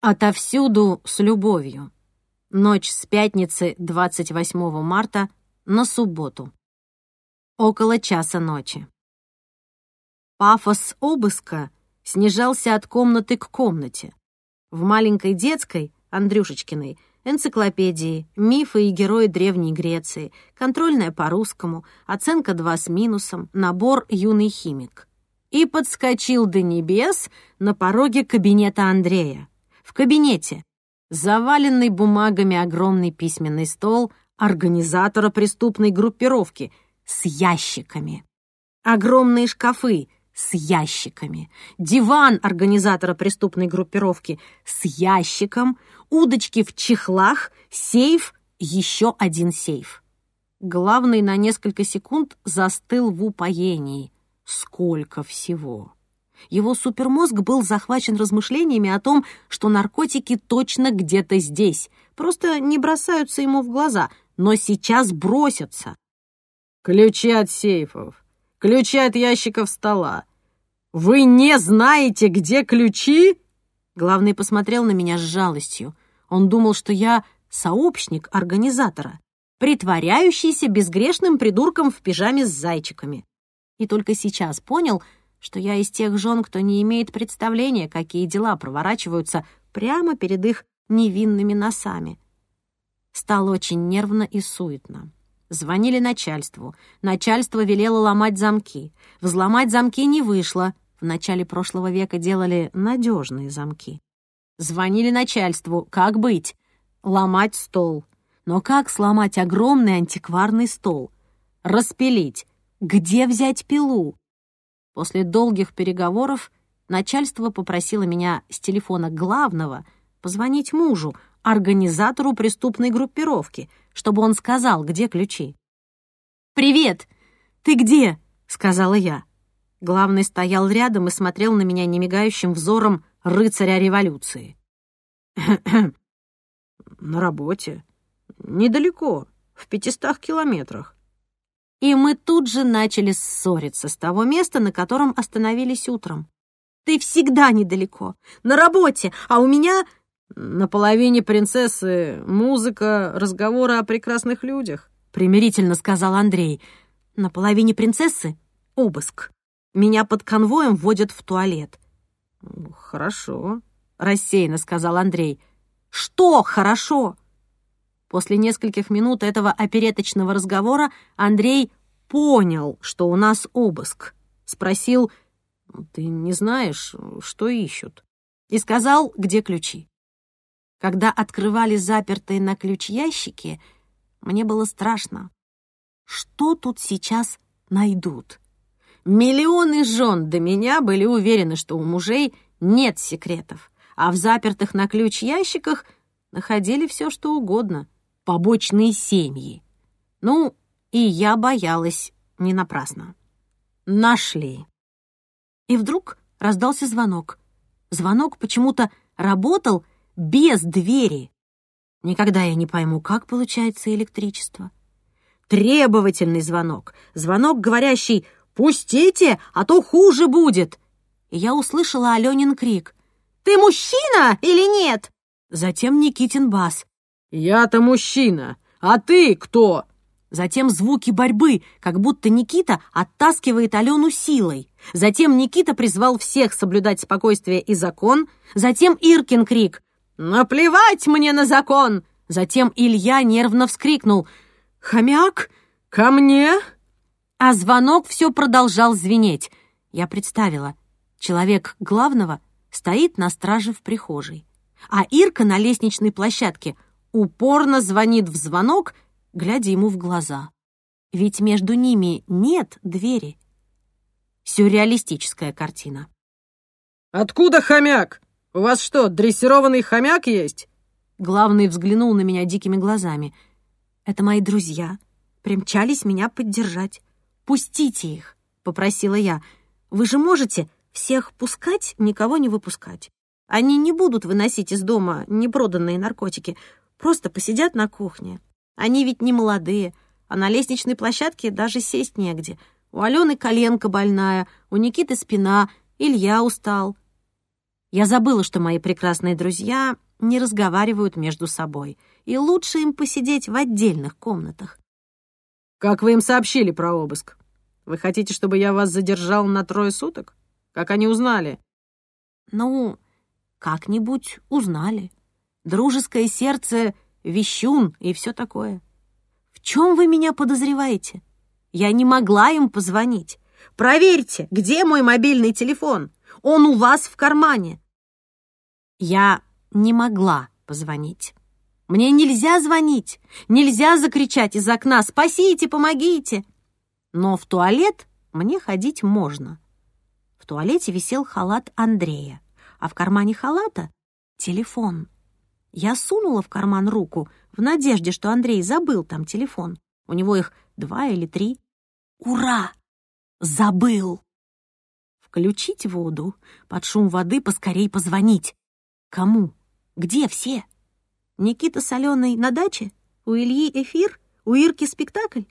Отовсюду с любовью. Ночь с пятницы 28 марта на субботу. Около часа ночи. Пафос обыска снижался от комнаты к комнате. В маленькой детской, Андрюшечкиной, энциклопедии, мифы и герои Древней Греции, контрольная по русскому, оценка 2 с минусом, набор «Юный химик». И подскочил до небес на пороге кабинета Андрея. В кабинете, заваленный бумагами огромный письменный стол организатора преступной группировки с ящиками. Огромные шкафы с ящиками. Диван организатора преступной группировки с ящиком. Удочки в чехлах, сейф, еще один сейф. Главный на несколько секунд застыл в упоении. Сколько всего! Его супермозг был захвачен размышлениями о том, что наркотики точно где-то здесь, просто не бросаются ему в глаза, но сейчас бросятся. «Ключи от сейфов, ключи от ящиков стола. Вы не знаете, где ключи?» Главный посмотрел на меня с жалостью. Он думал, что я сообщник организатора, притворяющийся безгрешным придурком в пижаме с зайчиками. И только сейчас понял — что я из тех жен, кто не имеет представления, какие дела проворачиваются прямо перед их невинными носами. Стало очень нервно и суетно. Звонили начальству. Начальство велело ломать замки. Взломать замки не вышло. В начале прошлого века делали надежные замки. Звонили начальству. Как быть? Ломать стол. Но как сломать огромный антикварный стол? Распилить. Где взять пилу? После долгих переговоров начальство попросило меня с телефона главного позвонить мужу, организатору преступной группировки, чтобы он сказал, где ключи. «Привет! Ты где?» — сказала я. Главный стоял рядом и смотрел на меня немигающим взором рыцаря революции. «На работе. Недалеко, в пятистах километрах. И мы тут же начали ссориться с того места, на котором остановились утром. «Ты всегда недалеко, на работе, а у меня...» «На половине принцессы музыка, разговоры о прекрасных людях», — примирительно сказал Андрей. «На половине принцессы — обыск. Меня под конвоем вводят в туалет». «Хорошо», — рассеянно сказал Андрей. «Что хорошо?» После нескольких минут этого опереточного разговора Андрей понял, что у нас обыск. Спросил, «Ты не знаешь, что ищут?» И сказал, где ключи. Когда открывали запертые на ключ ящики, мне было страшно. Что тут сейчас найдут? Миллионы жен до меня были уверены, что у мужей нет секретов, а в запертых на ключ ящиках находили все, что угодно — побочные семьи. Ну, и я боялась не напрасно. Нашли. И вдруг раздался звонок. Звонок почему-то работал без двери. Никогда я не пойму, как получается электричество. Требовательный звонок. Звонок, говорящий «Пустите, а то хуже будет!» И я услышала Аленин крик. «Ты мужчина или нет?» Затем Никитин бас. «Я-то мужчина, а ты кто?» Затем звуки борьбы, как будто Никита оттаскивает Алену силой. Затем Никита призвал всех соблюдать спокойствие и закон. Затем Иркин крик «Наплевать мне на закон!» Затем Илья нервно вскрикнул «Хомяк, ко мне!» А звонок все продолжал звенеть. Я представила, человек главного стоит на страже в прихожей, а Ирка на лестничной площадке — упорно звонит в звонок, глядя ему в глаза. Ведь между ними нет двери. Сюрреалистическая картина. «Откуда хомяк? У вас что, дрессированный хомяк есть?» Главный взглянул на меня дикими глазами. «Это мои друзья. Примчались меня поддержать. Пустите их», — попросила я. «Вы же можете всех пускать, никого не выпускать. Они не будут выносить из дома непроданные наркотики. Просто посидят на кухне. Они ведь не молодые, а на лестничной площадке даже сесть негде. У Алены коленка больная, у Никиты спина, Илья устал. Я забыла, что мои прекрасные друзья не разговаривают между собой, и лучше им посидеть в отдельных комнатах. «Как вы им сообщили про обыск? Вы хотите, чтобы я вас задержал на трое суток? Как они узнали?» «Ну, как-нибудь узнали. Дружеское сердце, вещун и все такое. В чем вы меня подозреваете? Я не могла им позвонить. Проверьте, где мой мобильный телефон. Он у вас в кармане. Я не могла позвонить. Мне нельзя звонить, нельзя закричать из окна «Спасите, помогите!» Но в туалет мне ходить можно. В туалете висел халат Андрея, а в кармане халата — телефон. Я сунула в карман руку в надежде, что Андрей забыл там телефон. У него их два или три. Ура! Забыл! Включить воду, под шум воды поскорей позвонить. Кому? Где все? Никита с Аленой на даче? У Ильи эфир? У Ирки спектакль?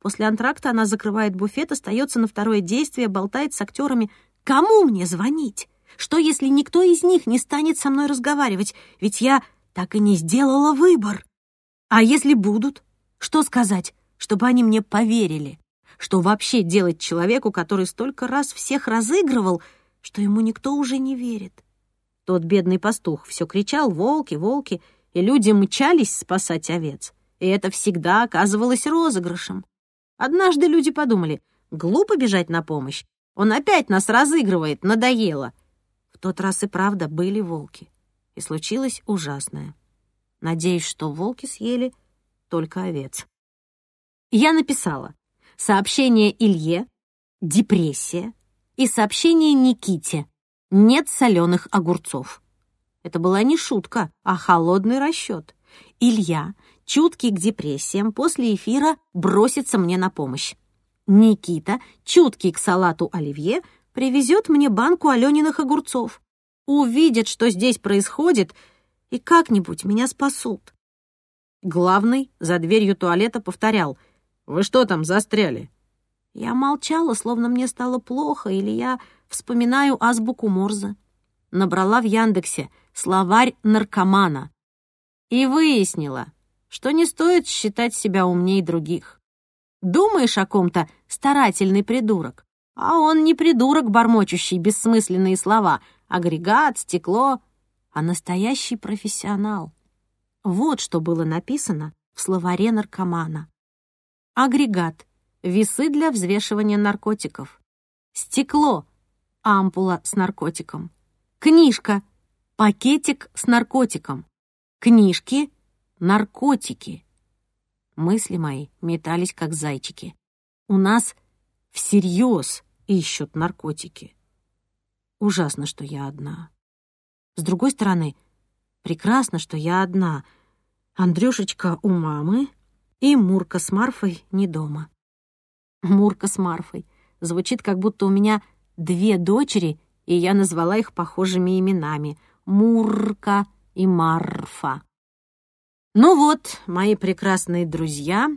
После антракта она закрывает буфет, остается на второе действие, болтает с актерами. Кому мне звонить? Что, если никто из них не станет со мной разговаривать? Ведь я так и не сделала выбор. А если будут? Что сказать, чтобы они мне поверили? Что вообще делать человеку, который столько раз всех разыгрывал, что ему никто уже не верит? Тот бедный пастух все кричал «Волки, волки!» и люди мчались спасать овец. И это всегда оказывалось розыгрышем. Однажды люди подумали, глупо бежать на помощь. Он опять нас разыгрывает, надоело. Тот раз и правда были волки. И случилось ужасное. Надеюсь, что волки съели только овец. Я написала сообщение Илье, депрессия и сообщение Никите, нет соленых огурцов. Это была не шутка, а холодный расчет. Илья, чуткий к депрессиям, после эфира бросится мне на помощь. Никита, чуткий к салату оливье, привезет мне банку Алёниных огурцов. Увидят, что здесь происходит, и как-нибудь меня спасут. Главный за дверью туалета повторял. «Вы что там застряли?» Я молчала, словно мне стало плохо, или я вспоминаю азбуку Морзе. Набрала в Яндексе словарь наркомана и выяснила, что не стоит считать себя умней других. Думаешь о ком-то старательный придурок, а он не придурок, бормочущий бессмысленные слова, агрегат, стекло, а настоящий профессионал. Вот что было написано в словаре наркомана. Агрегат — весы для взвешивания наркотиков. Стекло — ампула с наркотиком. Книжка — пакетик с наркотиком. Книжки — наркотики. Мысли мои метались, как зайчики. У нас всерьез ищут наркотики. Ужасно, что я одна. С другой стороны, прекрасно, что я одна. Андрюшечка у мамы и Мурка с Марфой не дома. Мурка с Марфой. Звучит, как будто у меня две дочери, и я назвала их похожими именами — Мурка и Марфа. Ну вот, мои прекрасные друзья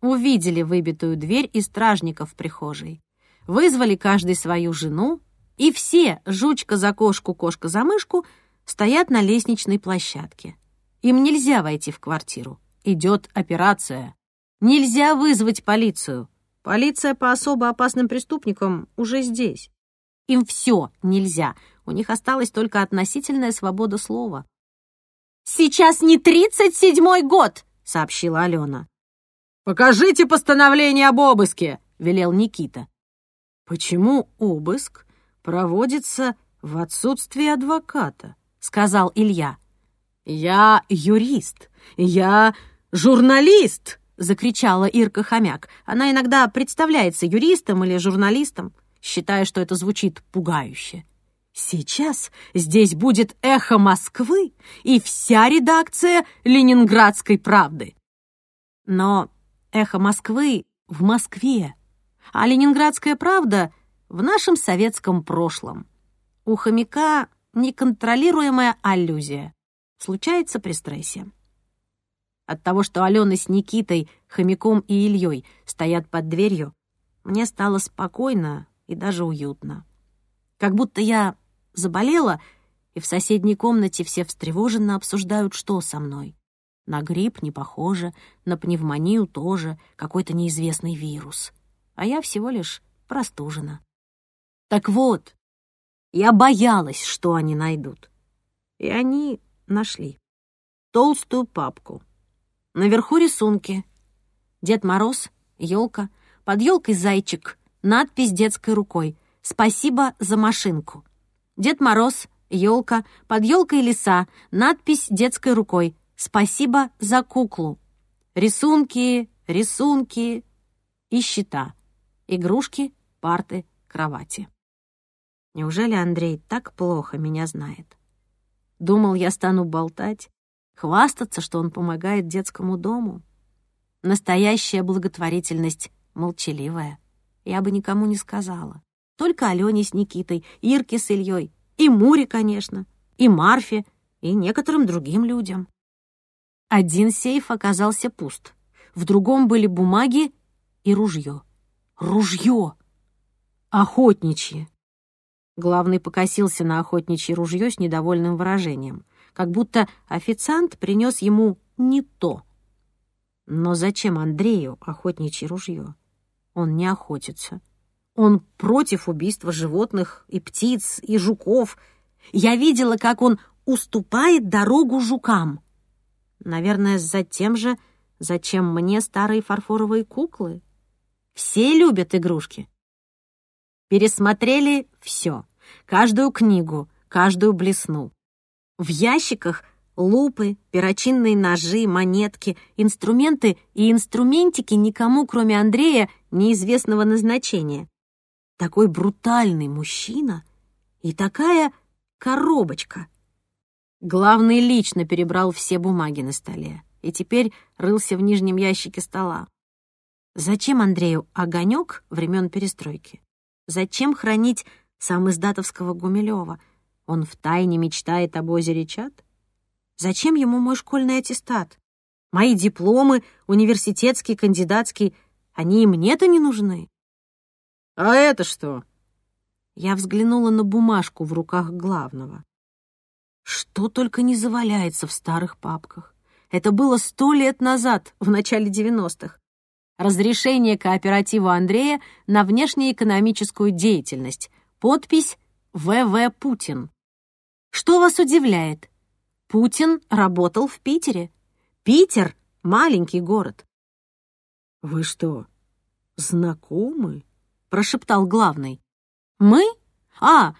увидели выбитую дверь и стражников в прихожей, вызвали каждый свою жену, и все, жучка за кошку, кошка за мышку — стоят на лестничной площадке. Им нельзя войти в квартиру. Идет операция. Нельзя вызвать полицию. Полиция по особо опасным преступникам уже здесь. Им все нельзя. У них осталась только относительная свобода слова. «Сейчас не тридцать седьмой год!» — сообщила Алена. «Покажите постановление об обыске!» — велел Никита. «Почему обыск проводится в отсутствие адвоката?» сказал Илья. «Я юрист, я журналист!» — закричала Ирка Хомяк. Она иногда представляется юристом или журналистом, считая, что это звучит пугающе. Сейчас здесь будет эхо Москвы и вся редакция Ленинградской правды. Но эхо Москвы в Москве, а Ленинградская правда в нашем советском прошлом. У хомяка неконтролируемая аллюзия. Случается при стрессе. От того, что Алена с Никитой, Хомяком и Ильей стоят под дверью, мне стало спокойно и даже уютно. Как будто я заболела и в соседней комнате все встревоженно обсуждают, что со мной. На грипп не похоже, на пневмонию тоже, какой-то неизвестный вирус. А я всего лишь простужена. Так вот, я боялась, что они найдут. И они нашли. Толстую папку. Наверху рисунки. Дед Мороз, елка, под елкой зайчик, надпись детской рукой «Спасибо за машинку». Дед Мороз, елка, под елкой лиса, надпись детской рукой «Спасибо за куклу». Рисунки, рисунки и счета. Игрушки, парты, кровати. Неужели Андрей так плохо меня знает? Думал, я стану болтать, хвастаться, что он помогает детскому дому. Настоящая благотворительность молчаливая. Я бы никому не сказала. Только Алене с Никитой, Ирке с Ильей, и Муре, конечно, и Марфе, и некоторым другим людям. Один сейф оказался пуст. В другом были бумаги и ружье. Ружье! Охотничье. Главный покосился на охотничье ружье с недовольным выражением, как будто официант принес ему не то. Но зачем Андрею охотничье ружье? Он не охотится. Он против убийства животных и птиц, и жуков. Я видела, как он уступает дорогу жукам. Наверное, за тем же, зачем мне старые фарфоровые куклы. Все любят игрушки. Пересмотрели все, каждую книгу, каждую блесну. В ящиках лупы, перочинные ножи, монетки, инструменты и инструментики никому, кроме Андрея, неизвестного назначения. Такой брутальный мужчина и такая коробочка — Главный лично перебрал все бумаги на столе и теперь рылся в нижнем ящике стола. Зачем Андрею огонек времен перестройки? Зачем хранить сам издатовского Гумилева? Он втайне мечтает об озере Чат? Зачем ему мой школьный аттестат? Мои дипломы, университетский, кандидатский, они и мне-то не нужны. А это что? Я взглянула на бумажку в руках главного. Что только не заваляется в старых папках. Это было сто лет назад, в начале 90-х. Разрешение кооператива Андрея на внешнеэкономическую деятельность. Подпись «В.В. Путин». Что вас удивляет? Путин работал в Питере. Питер — маленький город. «Вы что, знакомы?» — прошептал главный. «Мы? А,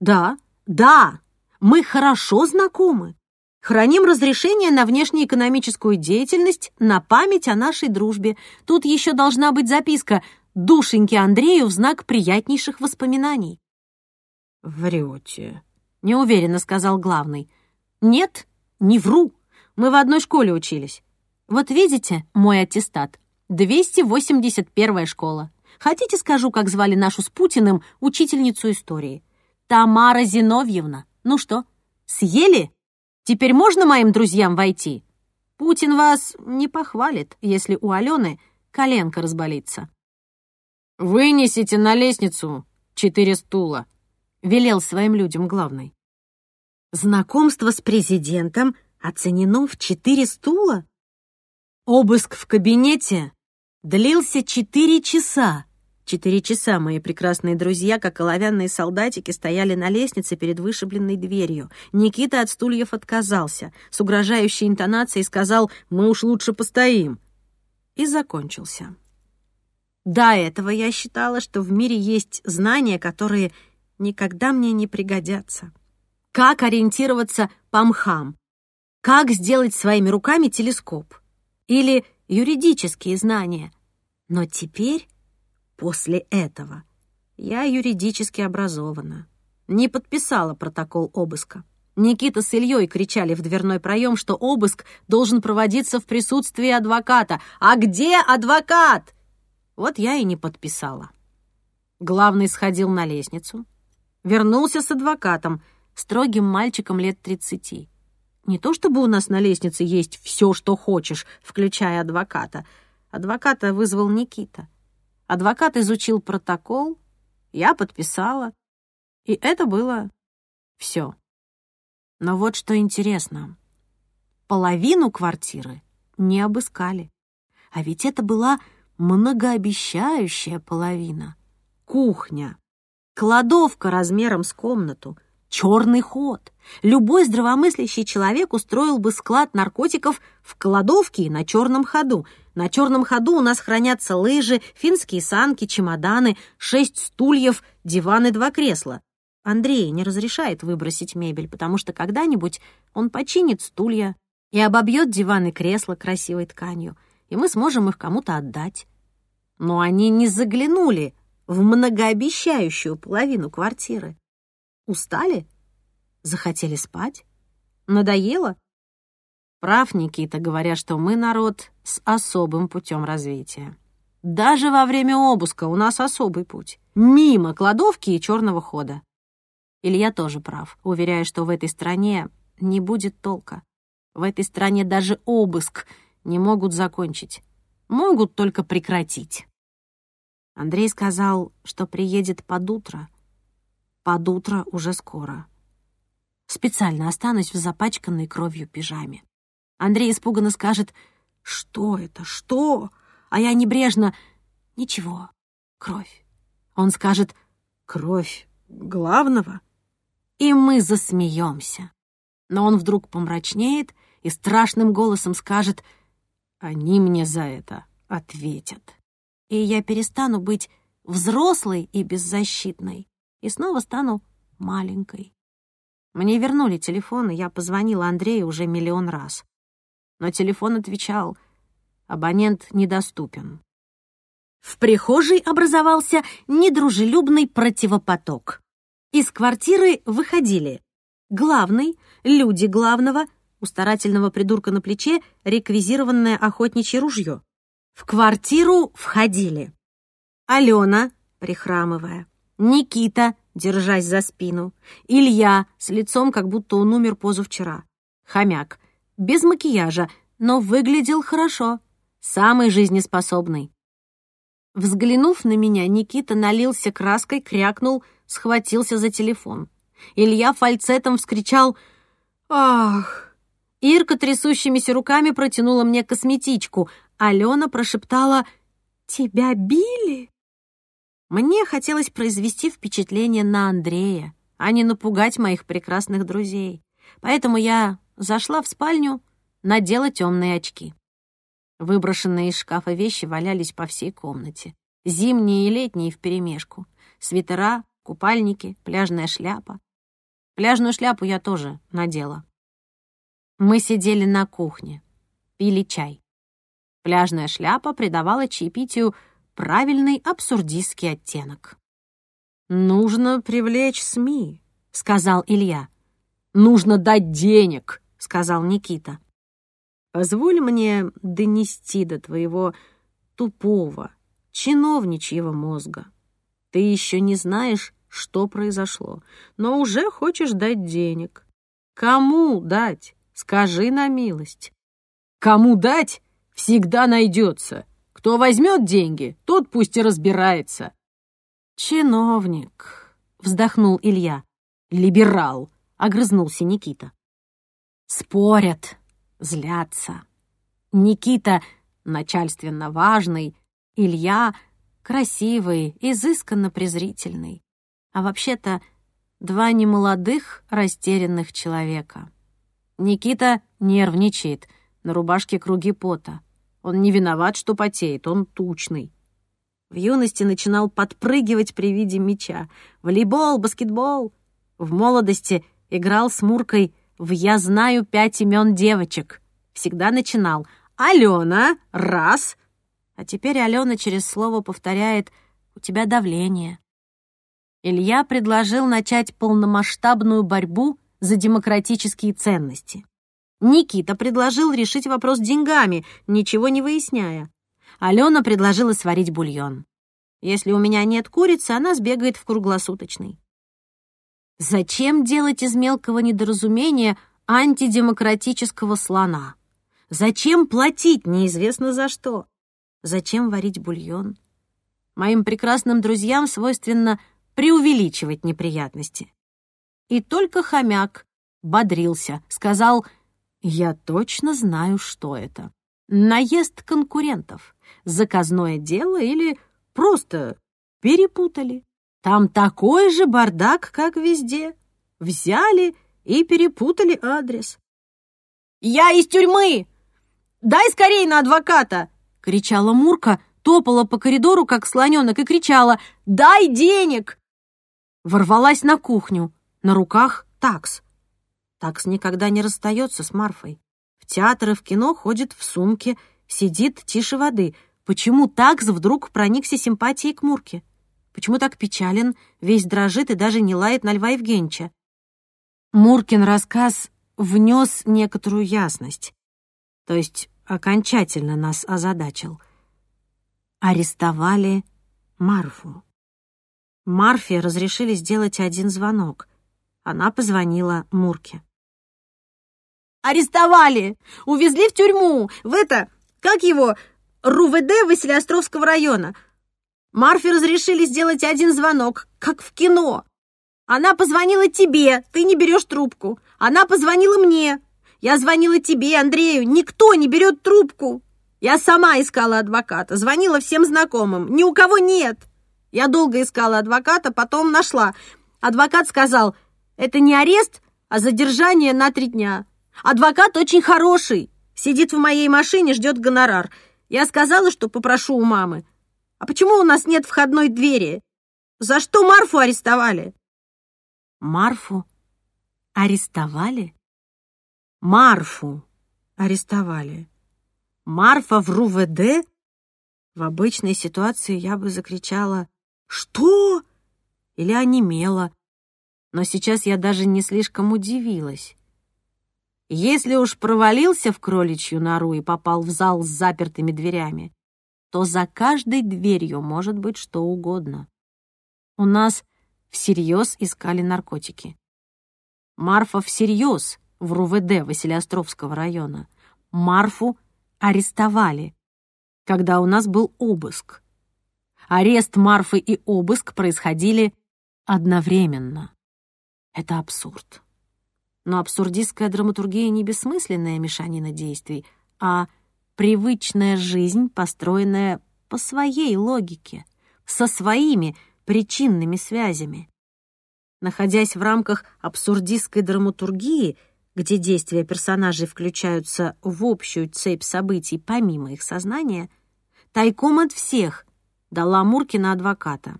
да, да, мы хорошо знакомы. Храним разрешение на внешнеэкономическую деятельность на память о нашей дружбе. Тут еще должна быть записка «Душеньке Андрею в знак приятнейших воспоминаний». «Врете», — неуверенно сказал главный. «Нет, не вру. Мы в одной школе учились. Вот видите мой аттестат? 281-я школа. Хотите, скажу, как звали нашу с Путиным учительницу истории? Тамара Зиновьевна. Ну что, съели? Теперь можно моим друзьям войти? Путин вас не похвалит, если у Алены коленка разболится. «Вынесите на лестницу четыре стула», — велел своим людям главный. Знакомство с президентом оценено в четыре стула? Обыск в кабинете длился четыре часа. Четыре часа мои прекрасные друзья, как оловянные солдатики, стояли на лестнице перед вышибленной дверью. Никита от стульев отказался. С угрожающей интонацией сказал «Мы уж лучше постоим». И закончился. До этого я считала, что в мире есть знания, которые никогда мне не пригодятся. Как ориентироваться по мхам? Как сделать своими руками телескоп? Или юридические знания? Но теперь После этого я юридически образована. Не подписала протокол обыска. Никита с Ильей кричали в дверной проем, что обыск должен проводиться в присутствии адвоката. «А где адвокат?» Вот я и не подписала. Главный сходил на лестницу, вернулся с адвокатом, строгим мальчиком лет тридцати. Не то чтобы у нас на лестнице есть все, что хочешь, включая адвоката. Адвоката вызвал Никита. Адвокат изучил протокол, я подписала, и это было все. Но вот что интересно. Половину квартиры не обыскали. А ведь это была многообещающая половина. Кухня, кладовка размером с комнату, черный ход. Любой здравомыслящий человек устроил бы склад наркотиков в кладовке на черном ходу. На черном ходу у нас хранятся лыжи, финские санки, чемоданы, шесть стульев, диван и два кресла. Андрей не разрешает выбросить мебель, потому что когда-нибудь он починит стулья и обобьет диван и кресло красивой тканью, и мы сможем их кому-то отдать. Но они не заглянули в многообещающую половину квартиры. Устали? Захотели спать? Надоело? Прав Никита, говоря, что мы народ с особым путем развития. Даже во время обыска у нас особый путь. Мимо кладовки и черного хода. Илья тоже прав, уверяя, что в этой стране не будет толка. В этой стране даже обыск не могут закончить. Могут только прекратить. Андрей сказал, что приедет под утро. Под утро уже скоро. Специально останусь в запачканной кровью пижаме. Андрей испуганно скажет «Что это? Что?» А я небрежно «Ничего, кровь». Он скажет «Кровь главного?» И мы засмеемся. Но он вдруг помрачнеет и страшным голосом скажет «Они мне за это ответят». И я перестану быть взрослой и беззащитной и снова стану маленькой. Мне вернули телефон, и я позвонила Андрею уже миллион раз. Но телефон отвечал «Абонент недоступен». В прихожей образовался недружелюбный противопоток. Из квартиры выходили главный, люди главного, у старательного придурка на плече реквизированное охотничье ружье. В квартиру входили Алена, прихрамывая, Никита, держась за спину, Илья с лицом, как будто он умер позавчера, хомяк, без макияжа, но выглядел хорошо, самый жизнеспособный. Взглянув на меня, Никита налился краской, крякнул, схватился за телефон. Илья фальцетом вскричал «Ах!». Ирка трясущимися руками протянула мне косметичку. Алена прошептала «Тебя били?» Мне хотелось произвести впечатление на Андрея, а не напугать моих прекрасных друзей. Поэтому я зашла в спальню, надела темные очки. Выброшенные из шкафа вещи валялись по всей комнате. Зимние и летние вперемешку. Свитера, купальники, пляжная шляпа. Пляжную шляпу я тоже надела. Мы сидели на кухне, пили чай. Пляжная шляпа придавала чаепитию правильный абсурдистский оттенок. «Нужно привлечь СМИ», — сказал Илья. «Нужно дать денег», — сказал Никита. Позволь мне донести до твоего тупого, чиновничьего мозга. Ты еще не знаешь, что произошло, но уже хочешь дать денег. Кому дать? Скажи на милость. Кому дать? Всегда найдется. Кто возьмет деньги, тот пусть и разбирается. Чиновник, вздохнул Илья. Либерал, огрызнулся Никита. Спорят, злятся. Никита начальственно важный, Илья красивый, изысканно презрительный. А вообще-то два немолодых, растерянных человека. Никита нервничает, на рубашке круги пота. Он не виноват, что потеет, он тучный. В юности начинал подпрыгивать при виде мяча. Волейбол, баскетбол. В молодости играл с Муркой в «Я знаю пять имен девочек». Всегда начинал «Алена, раз». А теперь Алена через слово повторяет «У тебя давление». Илья предложил начать полномасштабную борьбу за демократические ценности. Никита предложил решить вопрос деньгами, ничего не выясняя. Алена предложила сварить бульон. Если у меня нет курицы, она сбегает в круглосуточный. Зачем делать из мелкого недоразумения антидемократического слона? Зачем платить неизвестно за что? Зачем варить бульон? Моим прекрасным друзьям свойственно преувеличивать неприятности. И только хомяк бодрился, сказал «Я точно знаю, что это. Наезд конкурентов, заказное дело или просто перепутали. Там такой же бардак, как везде. Взяли и перепутали адрес. «Я из тюрьмы! Дай скорей на адвоката!» — кричала Мурка, топала по коридору, как слоненок, и кричала «Дай денег!» Ворвалась на кухню, на руках такс. Такс никогда не расстается с Марфой. В театр и в кино ходит в сумке, сидит тише воды. Почему такс вдруг проникся симпатией к Мурке? Почему так печален, весь дрожит и даже не лает на Льва Евгеньевича? Муркин рассказ внес некоторую ясность, то есть окончательно нас озадачил. Арестовали Марфу. Марфе разрешили сделать один звонок. Она позвонила Мурке. «Арестовали! Увезли в тюрьму! В это, как его, РУВД Василиостровского района. Марфе разрешили сделать один звонок, как в кино. Она позвонила тебе, ты не берешь трубку. Она позвонила мне. Я звонила тебе, Андрею. Никто не берет трубку. Я сама искала адвоката, звонила всем знакомым. Ни у кого нет. Я долго искала адвоката, потом нашла. Адвокат сказал, это не арест, а задержание на три дня. Адвокат очень хороший. Сидит в моей машине, ждет гонорар. Я сказала, что попрошу у мамы. А почему у нас нет входной двери? За что Марфу арестовали? Марфу арестовали? Марфу арестовали. Марфа в РУВД? В обычной ситуации я бы закричала «Что?» или онемела. Но сейчас я даже не слишком удивилась. Если уж провалился в кроличью нору и попал в зал с запертыми дверями, то за каждой дверью может быть что угодно. У нас всерьез искали наркотики. Марфа всерьез в РУВД Василиостровского района. Марфу арестовали, когда у нас был обыск. Арест Марфы и обыск происходили одновременно. Это абсурд. Но абсурдистская драматургия не бессмысленная мешанина действий, а привычная жизнь, построенная по своей логике, со своими причинными связями. Находясь в рамках абсурдистской драматургии, где действия персонажей включаются в общую цепь событий помимо их сознания, тайком от всех дала Муркина адвоката.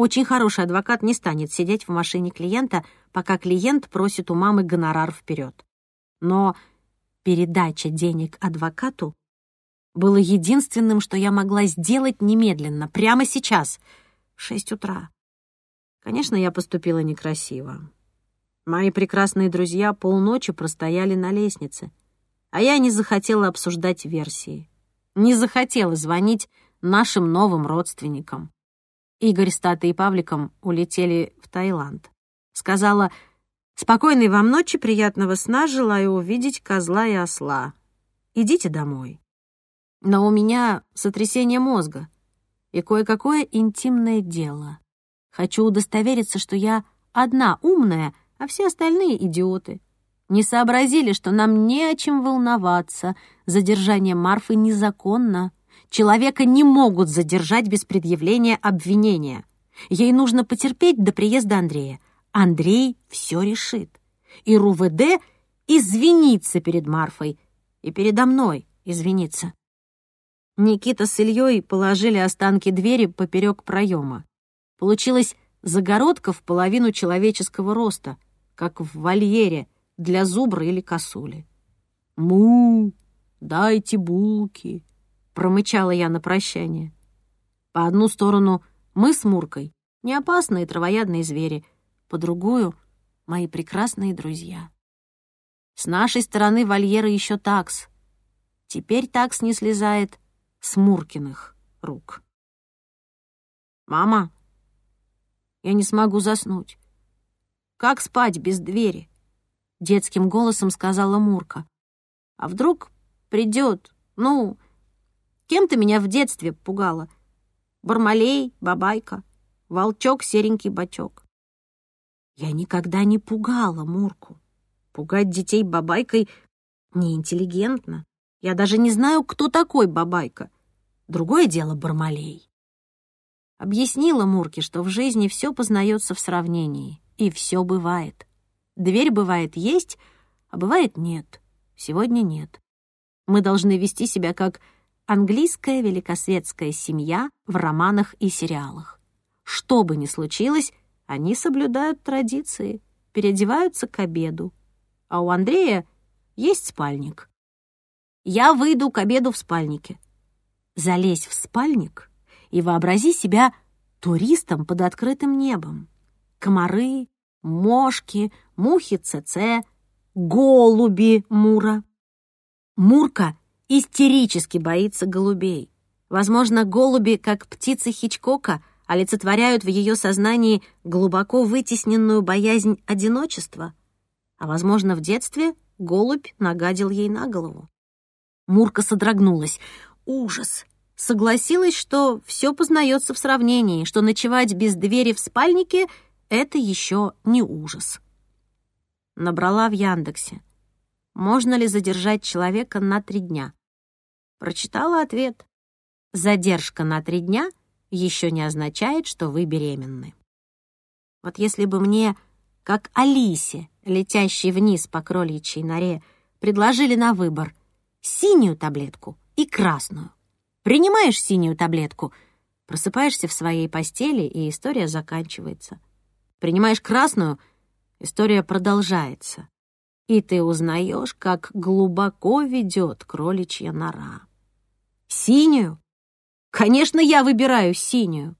Очень хороший адвокат не станет сидеть в машине клиента, пока клиент просит у мамы гонорар вперед. Но передача денег адвокату было единственным, что я могла сделать немедленно, прямо сейчас, в шесть утра. Конечно, я поступила некрасиво. Мои прекрасные друзья полночи простояли на лестнице, а я не захотела обсуждать версии, не захотела звонить нашим новым родственникам. Игорь с Татой и Павликом улетели в Таиланд. Сказала, «Спокойной вам ночи, приятного сна, желаю увидеть козла и осла. Идите домой». Но у меня сотрясение мозга и кое-какое интимное дело. Хочу удостовериться, что я одна умная, а все остальные идиоты. Не сообразили, что нам не о чем волноваться. Задержание Марфы незаконно. Человека не могут задержать без предъявления обвинения. Ей нужно потерпеть до приезда Андрея. Андрей все решит. И РУВД извинится перед Марфой. И передо мной извинится. Никита с Ильей положили останки двери поперек проема. Получилась загородка в половину человеческого роста, как в вольере для зубра или косули. «Му, дайте булки!» — промычала я на прощание. По одну сторону мы с Муркой, неопасные травоядные звери, по другую — мои прекрасные друзья. С нашей стороны вольера еще такс. Теперь такс не слезает с Муркиных рук. «Мама, я не смогу заснуть. Как спать без двери?» Детским голосом сказала Мурка. «А вдруг придет, ну, Кем ты меня в детстве пугала? Бармалей, бабайка, волчок, серенький бачок. Я никогда не пугала Мурку. Пугать детей бабайкой неинтеллигентно. Я даже не знаю, кто такой бабайка. Другое дело Бармалей. Объяснила Мурке, что в жизни все познается в сравнении, и все бывает. Дверь бывает есть, а бывает нет. Сегодня нет. Мы должны вести себя как английская великосветская семья в романах и сериалах. Что бы ни случилось, они соблюдают традиции, переодеваются к обеду. А у Андрея есть спальник. Я выйду к обеду в спальнике. Залезь в спальник и вообрази себя туристом под открытым небом. Комары, мошки, мухи ЦЦ, голуби Мура. Мурка истерически боится голубей. Возможно, голуби, как птицы Хичкока, олицетворяют в ее сознании глубоко вытесненную боязнь одиночества. А, возможно, в детстве голубь нагадил ей на голову. Мурка содрогнулась. Ужас! Согласилась, что все познается в сравнении, что ночевать без двери в спальнике — это еще не ужас. Набрала в Яндексе. Можно ли задержать человека на три дня? Прочитала ответ. Задержка на три дня еще не означает, что вы беременны. Вот если бы мне, как Алисе, летящей вниз по кроличьей норе, предложили на выбор синюю таблетку и красную. Принимаешь синюю таблетку, просыпаешься в своей постели, и история заканчивается. Принимаешь красную, история продолжается. И ты узнаешь, как глубоко ведет кроличья нора. Синюю? Конечно, я выбираю синюю.